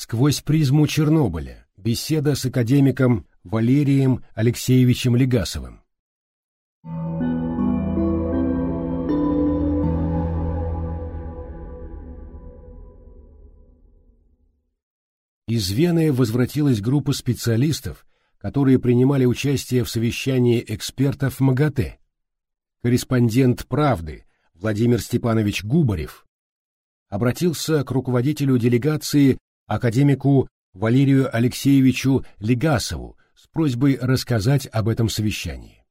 Сквозь призму Чернобыля. Беседа с академиком Валерием Алексеевичем Легасовым. Из Вены возвратилась группа специалистов, которые принимали участие в совещании экспертов МАГАТЭ. Корреспондент «Правды» Владимир Степанович Губарев обратился к руководителю делегации академику Валерию Алексеевичу Легасову с просьбой рассказать об этом совещании.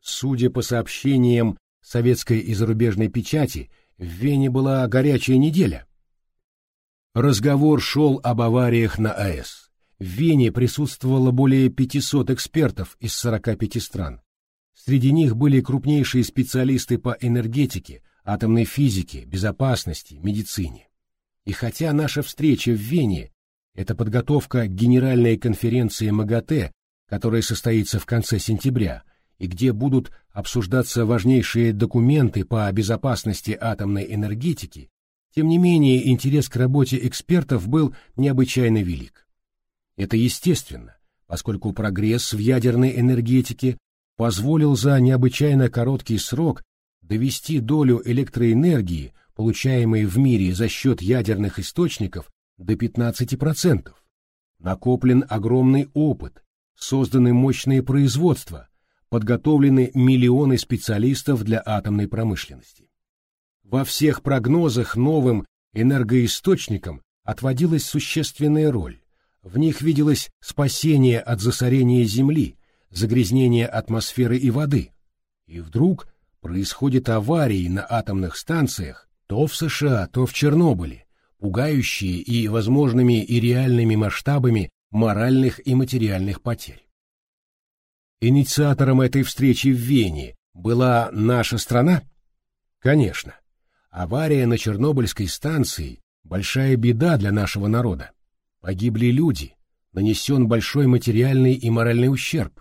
Судя по сообщениям советской и зарубежной печати, в Вене была горячая неделя. Разговор шел об авариях на АЭС. В Вене присутствовало более 500 экспертов из 45 стран. Среди них были крупнейшие специалисты по энергетике, атомной физике, безопасности, медицине. И хотя наша встреча в Вене – это подготовка к генеральной конференции МАГАТЭ, которая состоится в конце сентября, и где будут обсуждаться важнейшие документы по безопасности атомной энергетики, тем не менее интерес к работе экспертов был необычайно велик. Это естественно, поскольку прогресс в ядерной энергетике позволил за необычайно короткий срок довести долю электроэнергии получаемые в мире за счет ядерных источников, до 15%. Накоплен огромный опыт, созданы мощные производства, подготовлены миллионы специалистов для атомной промышленности. Во всех прогнозах новым энергоисточникам отводилась существенная роль. В них виделось спасение от засорения Земли, загрязнения атмосферы и воды. И вдруг происходят аварии на атомных станциях, то в США, то в Чернобыле, пугающие и возможными и реальными масштабами моральных и материальных потерь. Инициатором этой встречи в Вене была наша страна? Конечно. Авария на Чернобыльской станции – большая беда для нашего народа. Погибли люди, нанесен большой материальный и моральный ущерб.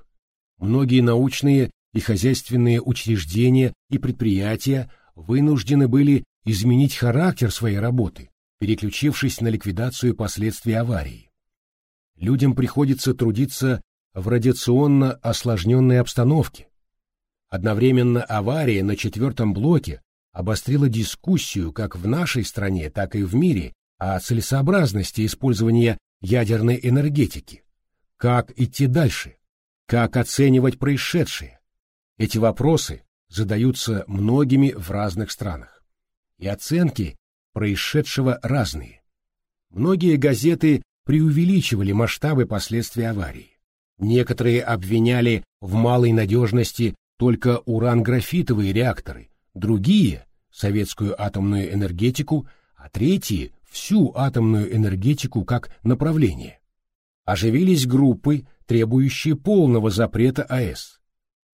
Многие научные и хозяйственные учреждения и предприятия вынуждены были изменить характер своей работы, переключившись на ликвидацию последствий аварии. Людям приходится трудиться в радиационно осложненной обстановке. Одновременно авария на четвертом блоке обострила дискуссию как в нашей стране, так и в мире о целесообразности использования ядерной энергетики. Как идти дальше? Как оценивать происшедшее? Эти вопросы задаются многими в разных странах и оценки происшедшего разные. Многие газеты преувеличивали масштабы последствий аварии. Некоторые обвиняли в малой надежности только уран-графитовые реакторы, другие — советскую атомную энергетику, а третьи — всю атомную энергетику как направление. Оживились группы, требующие полного запрета АЭС.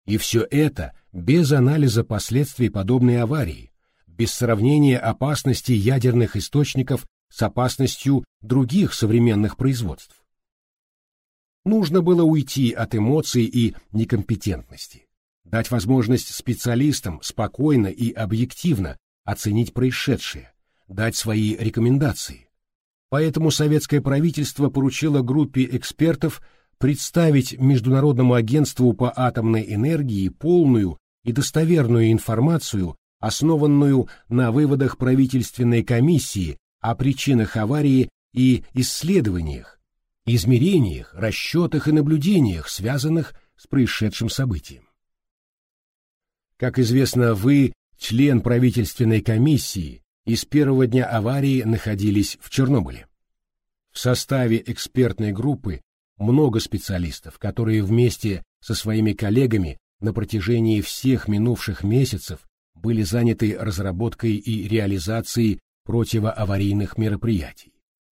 И все это без анализа последствий подобной аварии, без сравнения опасности ядерных источников с опасностью других современных производств. Нужно было уйти от эмоций и некомпетентности, дать возможность специалистам спокойно и объективно оценить происшедшее, дать свои рекомендации. Поэтому советское правительство поручило группе экспертов представить Международному агентству по атомной энергии полную и достоверную информацию основанную на выводах правительственной комиссии о причинах аварии и исследованиях, измерениях, расчетах и наблюдениях, связанных с происшедшим событием. Как известно, вы, член правительственной комиссии, из первого дня аварии находились в Чернобыле. В составе экспертной группы много специалистов, которые вместе со своими коллегами на протяжении всех минувших месяцев были заняты разработкой и реализацией противоаварийных мероприятий.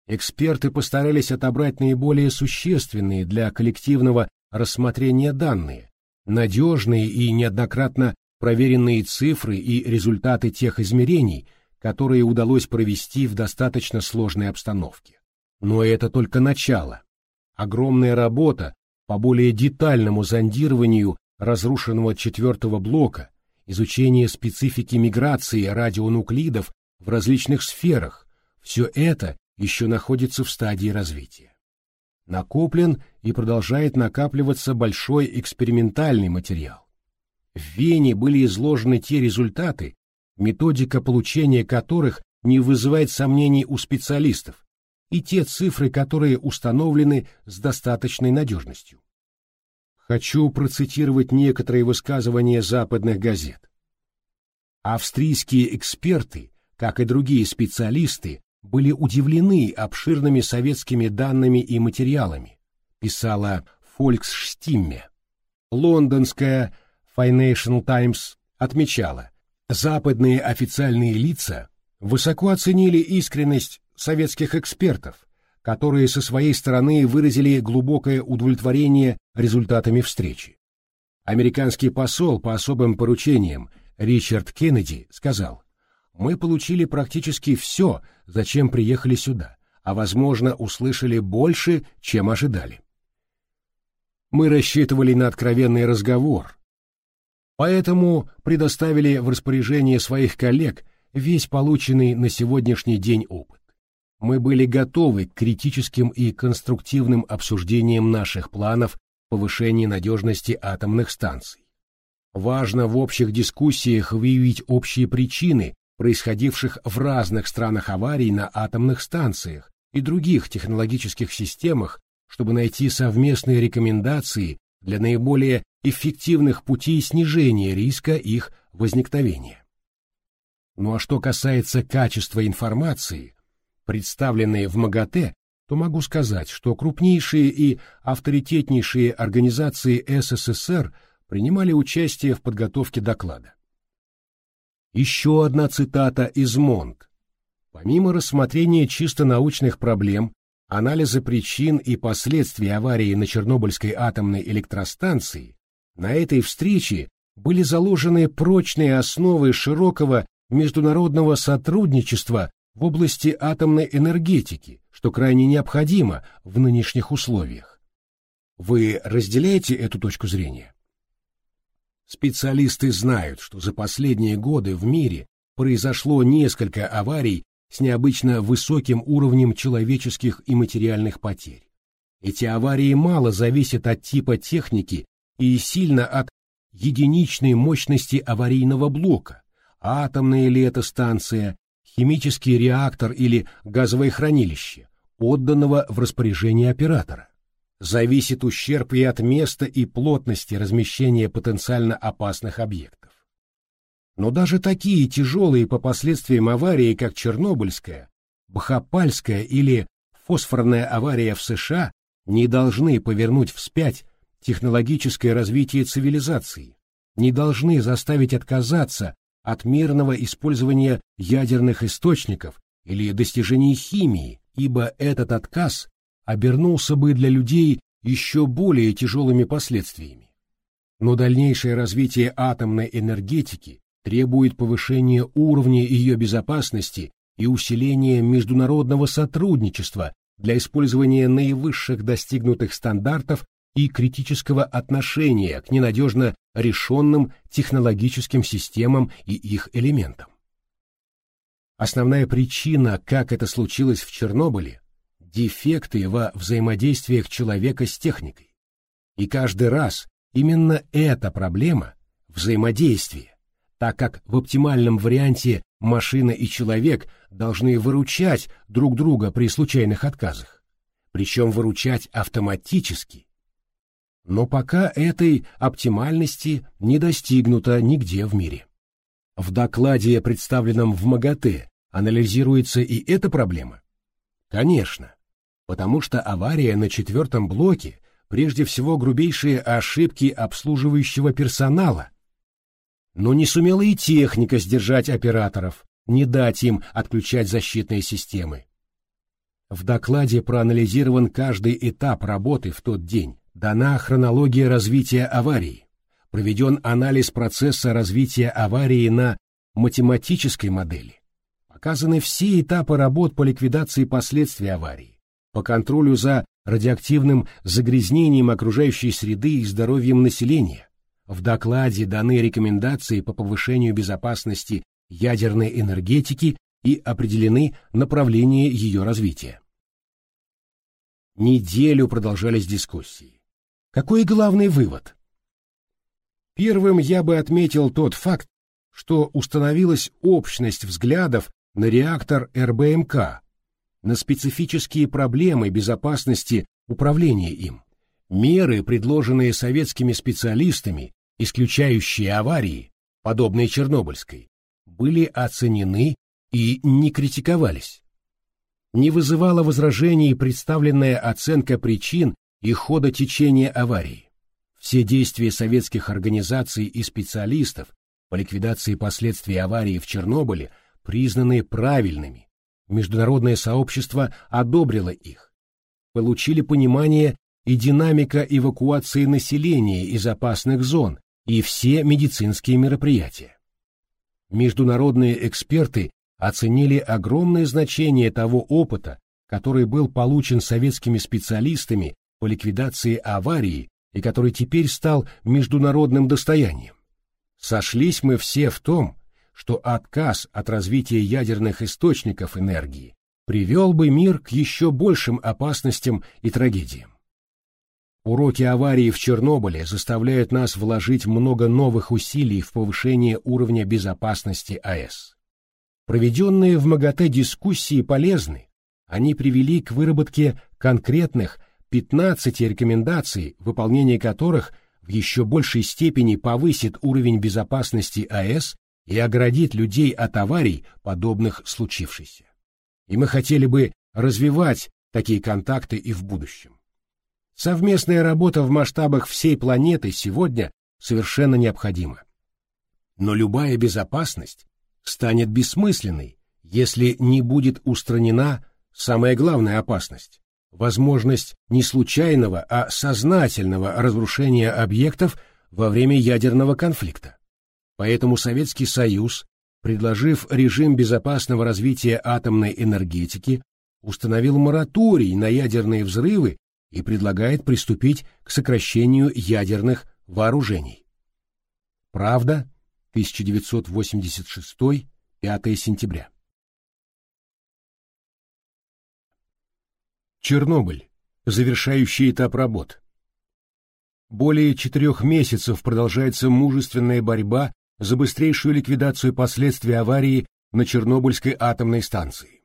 Эксперты постарались отобрать наиболее существенные для коллективного рассмотрения данные, надежные и неоднократно проверенные цифры и результаты тех измерений, которые удалось провести в достаточно сложной обстановке. Но это только начало. Огромная работа по более детальному зондированию разрушенного четвертого блока изучение специфики миграции радионуклидов в различных сферах, все это еще находится в стадии развития. Накоплен и продолжает накапливаться большой экспериментальный материал. В Вене были изложены те результаты, методика получения которых не вызывает сомнений у специалистов, и те цифры, которые установлены с достаточной надежностью. Хочу процитировать некоторые высказывания западных газет. Австрийские эксперты, как и другие специалисты, были удивлены обширными советскими данными и материалами, писала Фольксштимме. Лондонская Financial Times отмечала, западные официальные лица высоко оценили искренность советских экспертов, которые со своей стороны выразили глубокое удовлетворение результатами встречи. Американский посол по особым поручениям Ричард Кеннеди сказал, «Мы получили практически все, зачем приехали сюда, а, возможно, услышали больше, чем ожидали. Мы рассчитывали на откровенный разговор, поэтому предоставили в распоряжение своих коллег весь полученный на сегодняшний день опыт. Мы были готовы к критическим и конструктивным обсуждениям наших планов повышения надежности атомных станций. Важно в общих дискуссиях выявить общие причины происходивших в разных странах аварий на атомных станциях и других технологических системах, чтобы найти совместные рекомендации для наиболее эффективных путей снижения риска их возникновения. Ну а что касается качества информации, представленной в МАГАТЭ, то могу сказать, что крупнейшие и авторитетнейшие организации СССР принимали участие в подготовке доклада. Еще одна цитата из Монт. Помимо рассмотрения чисто научных проблем, анализа причин и последствий аварии на Чернобыльской атомной электростанции, на этой встрече были заложены прочные основы широкого международного сотрудничества в области атомной энергетики, что крайне необходимо в нынешних условиях. Вы разделяете эту точку зрения? Специалисты знают, что за последние годы в мире произошло несколько аварий с необычно высоким уровнем человеческих и материальных потерь. Эти аварии мало зависят от типа техники и сильно от единичной мощности аварийного блока, атомная ли это станция, химический реактор или газовое хранилище, отданного в распоряжение оператора зависит ущерб и от места и плотности размещения потенциально опасных объектов. Но даже такие тяжелые по последствиям аварии, как Чернобыльская, Бхопальская или фосфорная авария в США, не должны повернуть вспять технологическое развитие цивилизации, не должны заставить отказаться от мирного использования ядерных источников или достижений химии, ибо этот отказ обернулся бы для людей еще более тяжелыми последствиями. Но дальнейшее развитие атомной энергетики требует повышения уровня ее безопасности и усиления международного сотрудничества для использования наивысших достигнутых стандартов и критического отношения к ненадежно решенным технологическим системам и их элементам. Основная причина, как это случилось в Чернобыле, дефекты во взаимодействиях человека с техникой. И каждый раз именно эта проблема – взаимодействие, так как в оптимальном варианте машина и человек должны выручать друг друга при случайных отказах, причем выручать автоматически. Но пока этой оптимальности не достигнуто нигде в мире. В докладе, представленном в МАГАТЭ, анализируется и эта проблема? Конечно, потому что авария на четвертом блоке прежде всего грубейшие ошибки обслуживающего персонала. Но не сумела и техника сдержать операторов, не дать им отключать защитные системы. В докладе проанализирован каждый этап работы в тот день, дана хронология развития аварии, проведен анализ процесса развития аварии на математической модели, показаны все этапы работ по ликвидации последствий аварии, по контролю за радиоактивным загрязнением окружающей среды и здоровьем населения. В докладе даны рекомендации по повышению безопасности ядерной энергетики и определены направления ее развития. Неделю продолжались дискуссии. Какой главный вывод? Первым я бы отметил тот факт, что установилась общность взглядов на реактор РБМК, на специфические проблемы безопасности управления им. Меры, предложенные советскими специалистами, исключающие аварии, подобные Чернобыльской, были оценены и не критиковались. Не вызывала возражений представленная оценка причин и хода течения аварии. Все действия советских организаций и специалистов по ликвидации последствий аварии в Чернобыле признаны правильными. Международное сообщество одобрило их. Получили понимание и динамика эвакуации населения из опасных зон и все медицинские мероприятия. Международные эксперты оценили огромное значение того опыта, который был получен советскими специалистами по ликвидации аварии и который теперь стал международным достоянием. Сошлись мы все в том, что отказ от развития ядерных источников энергии привел бы мир к еще большим опасностям и трагедиям. Уроки аварии в Чернобыле заставляют нас вложить много новых усилий в повышение уровня безопасности АЭС. Проведенные в МАГАТЭ дискуссии полезны, они привели к выработке конкретных 15 рекомендаций, выполнение которых в еще большей степени повысит уровень безопасности АЭС и оградит людей от аварий, подобных случившейся. И мы хотели бы развивать такие контакты и в будущем. Совместная работа в масштабах всей планеты сегодня совершенно необходима. Но любая безопасность станет бессмысленной, если не будет устранена самая главная опасность – возможность не случайного, а сознательного разрушения объектов во время ядерного конфликта. Поэтому Советский Союз, предложив режим безопасного развития атомной энергетики, установил мораторий на ядерные взрывы и предлагает приступить к сокращению ядерных вооружений. Правда, 1986, 5 сентября. Чернобыль. Завершающий этап работ. Более четырех месяцев продолжается мужественная борьба за быстрейшую ликвидацию последствий аварии на Чернобыльской атомной станции.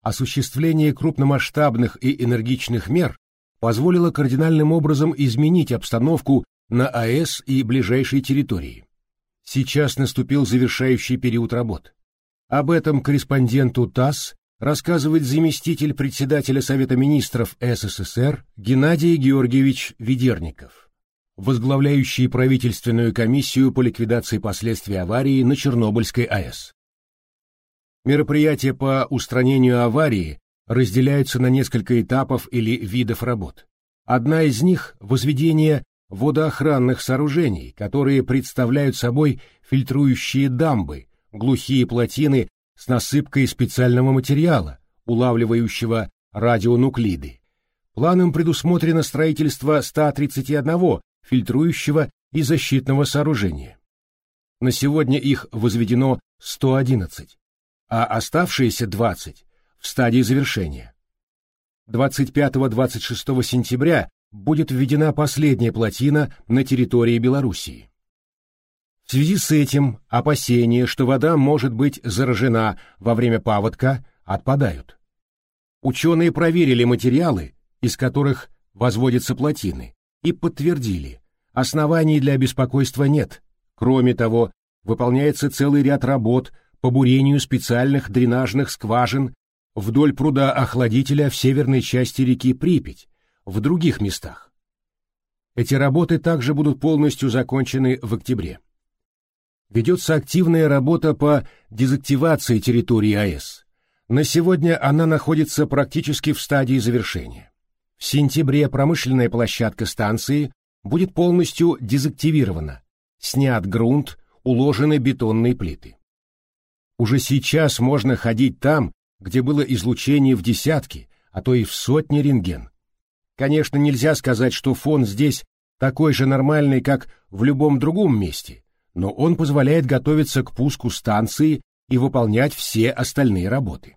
Осуществление крупномасштабных и энергичных мер позволило кардинальным образом изменить обстановку на АЭС и ближайшей территории. Сейчас наступил завершающий период работ. Об этом корреспонденту ТАСС рассказывает заместитель председателя Совета министров СССР Геннадий Георгиевич Ведерников, возглавляющий правительственную комиссию по ликвидации последствий аварии на Чернобыльской АЭС. Мероприятия по устранению аварии разделяются на несколько этапов или видов работ. Одна из них – возведение водоохранных сооружений, которые представляют собой фильтрующие дамбы, глухие плотины с насыпкой специального материала, улавливающего радионуклиды. Планом предусмотрено строительство 131 фильтрующего и защитного сооружения. На сегодня их возведено 111, а оставшиеся 20 в стадии завершения. 25-26 сентября будет введена последняя плотина на территории Белоруссии. В связи с этим опасения, что вода может быть заражена во время паводка, отпадают. Ученые проверили материалы, из которых возводятся плотины, и подтвердили, оснований для беспокойства нет. Кроме того, выполняется целый ряд работ по бурению специальных дренажных скважин вдоль пруда охладителя в северной части реки Припять, в других местах. Эти работы также будут полностью закончены в октябре. Ведется активная работа по дезактивации территории АЭС. На сегодня она находится практически в стадии завершения. В сентябре промышленная площадка станции будет полностью дезактивирована, снят грунт, уложены бетонные плиты. Уже сейчас можно ходить там, где было излучение в десятки, а то и в сотни рентген. Конечно, нельзя сказать, что фон здесь такой же нормальный, как в любом другом месте, но он позволяет готовиться к пуску станции и выполнять все остальные работы.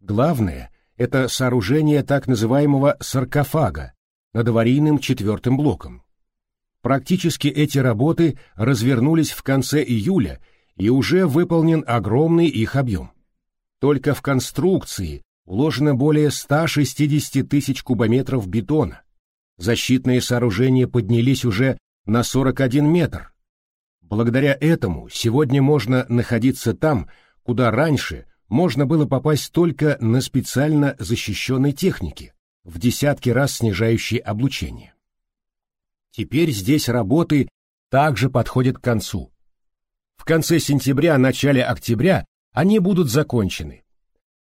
Главное – это сооружение так называемого саркофага над аварийным четвертым блоком. Практически эти работы развернулись в конце июля и уже выполнен огромный их объем. Только в конструкции уложено более 160 тысяч кубометров бетона. Защитные сооружения поднялись уже на 41 метр. Благодаря этому сегодня можно находиться там, куда раньше можно было попасть только на специально защищенной технике, в десятки раз снижающей облучение. Теперь здесь работы также подходят к концу. В конце сентября-начале октября они будут закончены.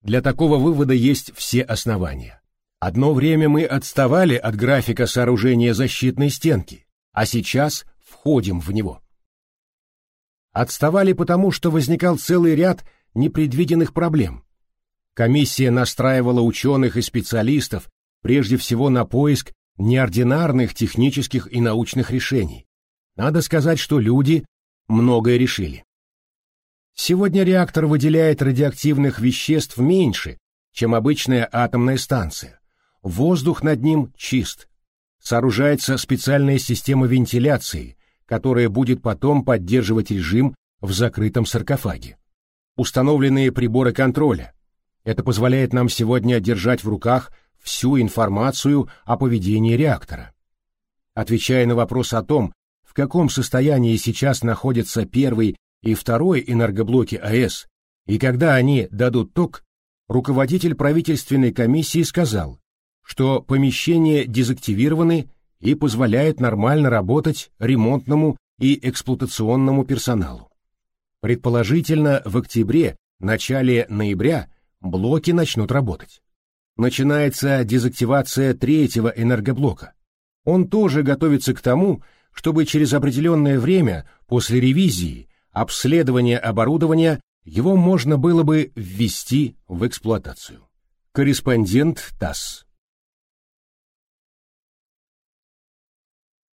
Для такого вывода есть все основания. Одно время мы отставали от графика сооружения защитной стенки, а сейчас входим в него. Отставали потому, что возникал целый ряд непредвиденных проблем. Комиссия настраивала ученых и специалистов прежде всего на поиск неординарных технических и научных решений. Надо сказать, что люди многое решили. Сегодня реактор выделяет радиоактивных веществ меньше, чем обычная атомная станция. Воздух над ним чист. Сооружается специальная система вентиляции, которая будет потом поддерживать режим в закрытом саркофаге. Установленные приборы контроля. Это позволяет нам сегодня держать в руках всю информацию о поведении реактора. Отвечая на вопрос о том, в каком состоянии сейчас находятся первый и второй энергоблоки АЭС и когда они дадут ток, руководитель правительственной комиссии сказал, что помещения дезактивированы и позволяют нормально работать ремонтному и эксплуатационному персоналу. Предположительно, в октябре, начале ноября блоки начнут работать начинается дезактивация третьего энергоблока. Он тоже готовится к тому, чтобы через определенное время после ревизии, обследования оборудования его можно было бы ввести в эксплуатацию. Корреспондент ТАСС